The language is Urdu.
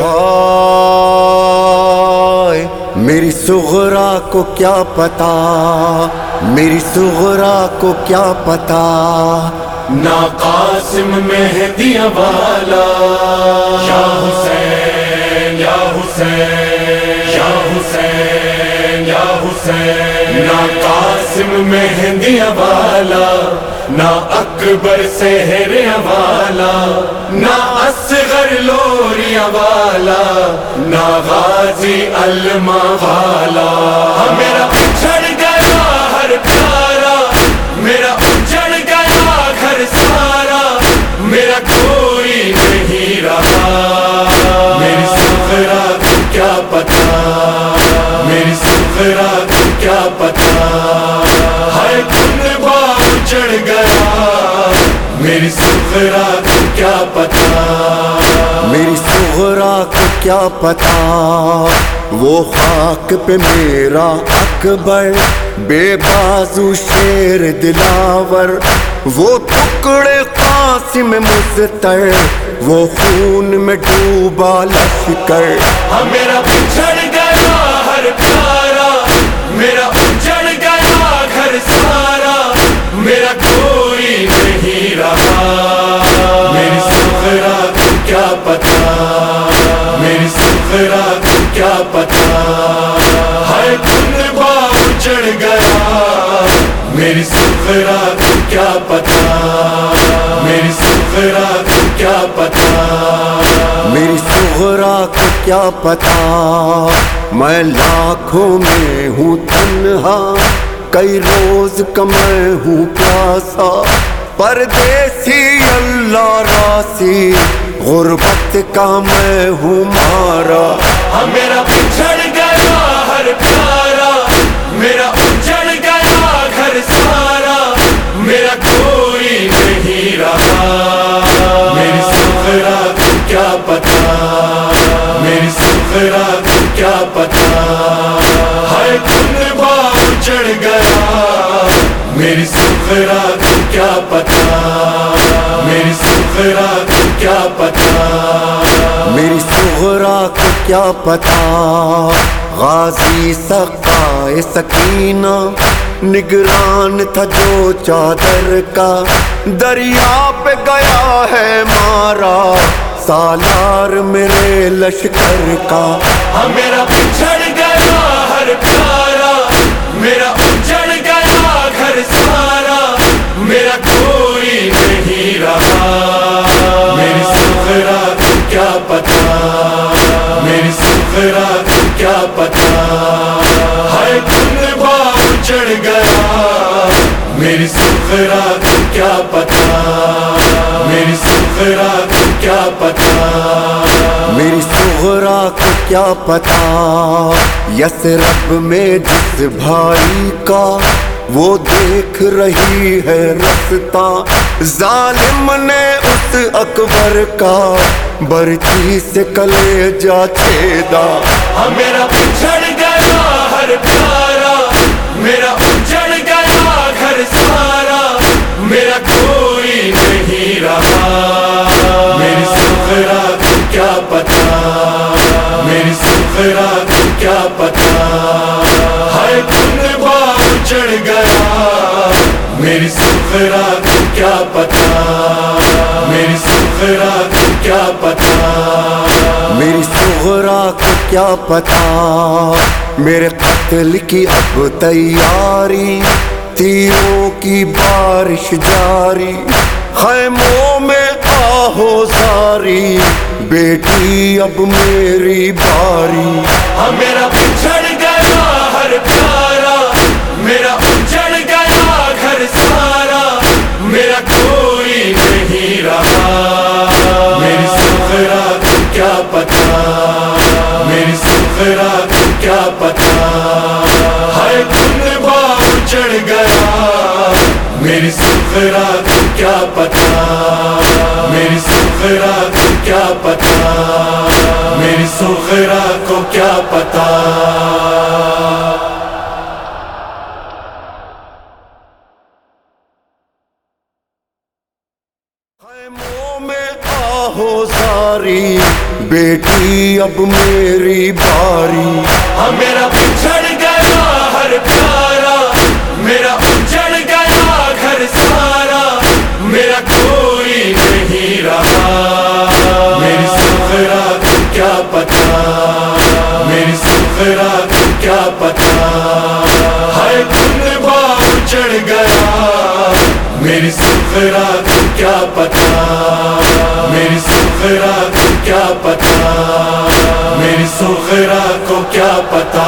ہائے، میری سغرا کو کیا پتا؟ میری سغرا کو کیا پتا؟ نا قاسم مہدی والا یا حسین یا حسین یا حسین یا حسین۔ نا قاسم مہدی والا نہ اکبر سہر والا نہ اصغر لوریا والا نہ غازی علما والا ہاں، میرا پچھڑ گیا ہر پیارا، میرا اجڑ گیا گھر سارا، میرا کوئی نہیں رہا۔ میری سخرا کو کیا پتا؟ میری سخرا کو کیا پتا؟ گیا۔ میری سخرا کو کیا پتا؟ میری سغرا کو کیا پتا؟ وہ خاک پہ میرا اکبر بے بازو شیر دلاور۔ وہ ٹکڑے قاسم مستر وہ خون میں ڈوبا لشکر۔ میرا پچھڑ گیا ہر پیارا میرا اجڑ گیا گھر سارا۔ میرا میری سخرا کو کیا پتا؟ میری سخرا کو کیا پتا؟ میری سغرا کو کیا پتا؟ میں لاکھوں میں ہوں تنہا کئی روز کا میں ہوں پیاسا۔ پردیسی اللہ راسی غربت کا میں ہوں مارا۔ ہاں میرا پچھڑ پتا ہے کن باغ چڑھ گیا۔ میری سخرا کو کیا پتا؟ میری سخرا کو کیا پتا؟ میری سغرا کو کیا پتا؟ غازی سقائے سکینہ۔ نگران تھا جو چادر کا۔ دریا پہ گیا ہے مارا۔ سالار میرے لشکر کا۔ ہاں سخرا کو کیا پتا؟ میری سخرا کو کیا پتا؟ میری سغرا کو کیا پتا؟ یسرب میں جس بھائی کا وہ دیکھ رہی ہے رستا ظالم نے اس اکبر کا برچی سے کلے جا چھیدا۔ ہاں میرا پچھڑ باغ چڑھ گیا۔ میری سخرا کو کیا پتا میری سخرا کو کیا پتا میری سغرا کو کیا پتا میرے قتل کی اب تیاری، تیروں کی بارش جاری، خیموں میں آہو ساری بیٹی اب میری باری۔ ہاں میرا پچھڑ سخرا کو کیا پتا ہے کن چڑھ گیا میری سخرا کو کیا پتا میری سخرا کو کیا پتا میری سخرا کو کیا پتا خیموں میں ہو ساری بیٹی، اب میری باری۔ ہاں میرا بچھڑ گیا ہر پیارا۔ میرا اجڑ گیا گھر سارا۔ میرا کوئی نہیں رہا۔ میری سخرا کو کیا پتا؟ میری سخرا کو کیا پتا؟ ہائے کن چڑھ گیا۔ میری سخرا کو کیا پتا؟ سوخرا کو کیا پتا؟ میری سوخرا کو کیا پتا؟